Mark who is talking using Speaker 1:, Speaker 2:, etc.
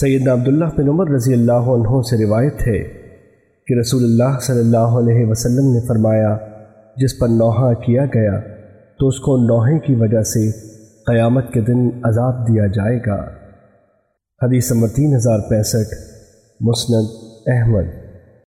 Speaker 1: سیدنا عبداللہ بن عمر رضی اللہ عنہ سے روایت ہے کہ رسول اللہ صلی اللہ علیہ وسلم نے فرمایا، جس پر نوحہ کیا گیا، تو اس کو نوحے کی وجہ سے قیامت کے دن عذاب دیا جائے گا۔ حدیث نمبر تین ہزار پینسٹھ، مسند احمد۔